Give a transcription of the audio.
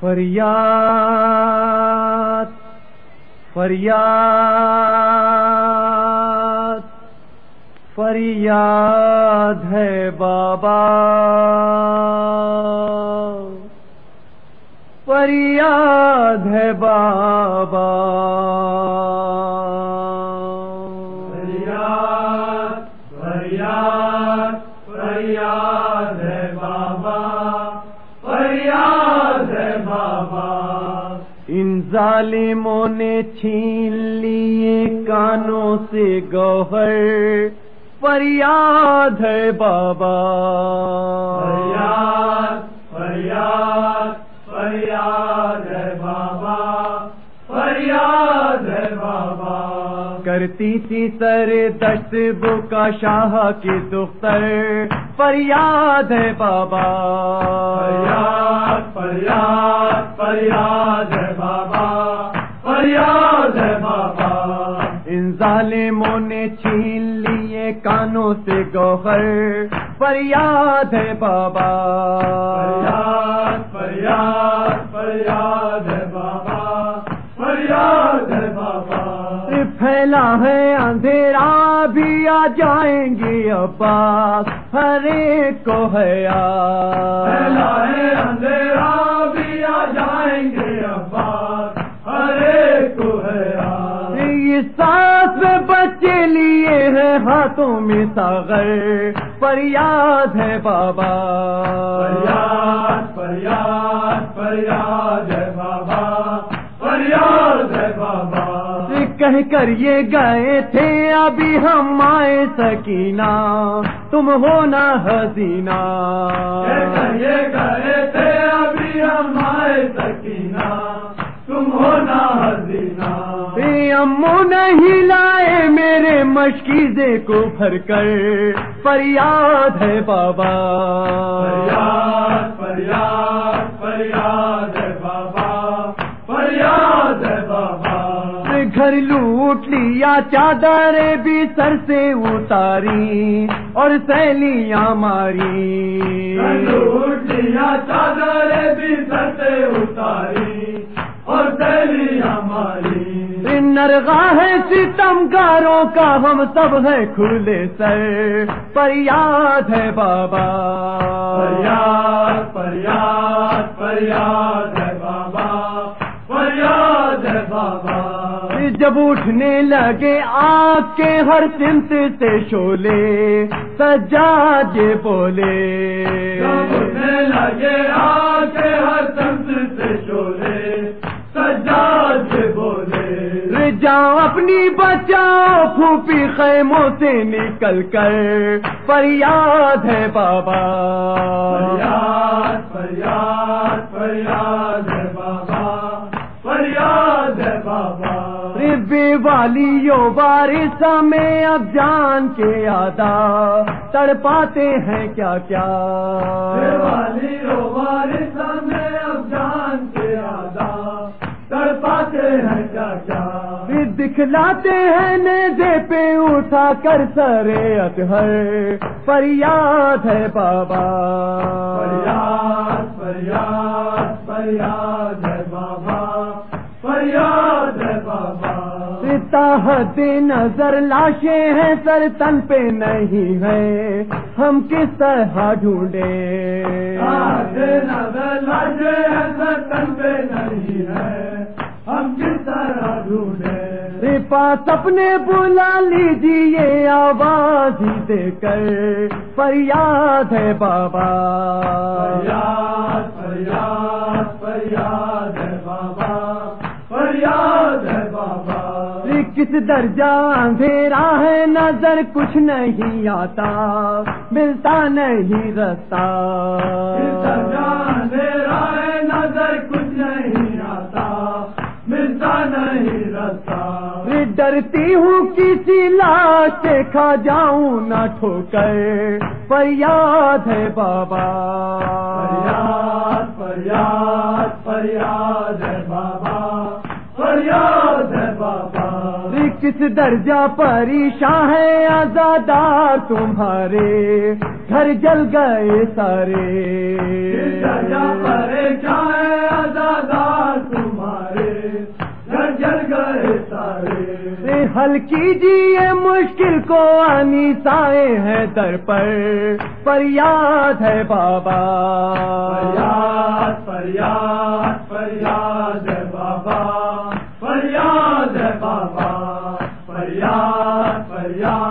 فریاد فریاد فریاد ہے بابا۔ فریاد ہے بابا۔ ظالموں نے چھین لیے کانوں سے گوہر۔ فریاد ہے بابا۔ فریاد فریاد فریاد ہے بابا۔ فریاد ہے بابا۔ کرتی تھی سر دست بکا شاہ کی دختر۔ فریاد ہے بابا۔ فریاد فریاد فریاد۔ ظالموں نے چھین لیے کانوں سے گوہر۔ فریاد ہے بابا۔ فریاد فریاد فریاد ہے بابا۔ فریاد ہے بابا۔ پھیلا ہے اندھیرا بھی آ جائیں گے عباس ہر ایک کو ہے پہلا ہے اندھیرا بھی آ جائیں گے عباس سانس میں بچے لیے ہیں ہاتھوں میں ساغر۔ فریاد ہے بابا۔ فریاد فریاد فریاد ہے بابا۔ فریاد ہے بابا۔ کہہ کر یہ گئے تھے ابھی ہم آئے سکینہ۔ تم ہونا حسینہ یہ گئے تھے ابھی ہمارے سکینہ۔ مشکیزے کو بھر کر فریاد ہے بابا۔ فریاد فریاد فریاد ہے بابا۔ فریاد ہے بابا۔ گھر لوٹ لیا چادر بھی سر سے اتاری اور سیلیاں ماری۔ لوٹ لیا چادر بھی سر سے اتاری اور ہماری نرغا ہے ستم گاروں کا ہم سب ہے کھلے سر۔ پر یاد ہے بابا۔ فریاد فریاد فریاد ہے بابا۔ فریاد ہے بابا۔ جب اٹھنے لگے آگ کے ہر سمت سے شولے سجاد بولے۔ اٹھنے لگے آ کے ہر تنت سے شولے سجاد بولے۔ جاؤ اپنی بچاؤ پھوپی خیموں سے نکل کر۔ فریاد ہے بابا۔ فریاد فریاد فریاد ہے بابا۔ فریاد ہے بابا۔ بے والیوں بارش میں اب جان کے آدا تڑ پاتے ہیں کیا کیا۔ والی رواری سامنے اب جان کے آدھا۔ تڑ پاتے ہیں دکھلاتے ہیں نیزے پہ اٹھا کر سرے اطہر۔ فریاد ہے بابا۔ فریاد فریاد فریاد ہے بابا۔ فریاد ہے بابا۔ تاحت نظر لاشیں ہیں سر تن پہ نہیں ہے ہم کس طرح ڈھونڈے نظر لاجے ہیں سرکن پہ نہیں ہے ہم کس طرح ڈھونڈے پاس اپنے بلا لیجیے آواز ہی دے کر۔ فریاد ہے بابا۔ فریاد فریاد فریاد ہے بابا۔ فریاد ہے بابا۔ کس درجہ اندھیرا ہے نظر کچھ نہیں آتا ملتا نہیں رستہ ڈرتی ہوں کسی لاش کھا جاؤں نہ ٹھوکر۔ فریاد ہے بابا۔ فریاد فریاد فریاد ہے بابا۔ فریاد ہے بابا۔ کس درجہ پریشان ہے آزادار تمہارے۔ گھر جل گئے سارے۔ حل کیجیے مشکل کو آنی سائے ہیں در پر۔ فریاد ہے بابا۔ فریاد فریاد فریاد ہے بابا۔ فریاد ہے بابا۔ فریاد فریاد۔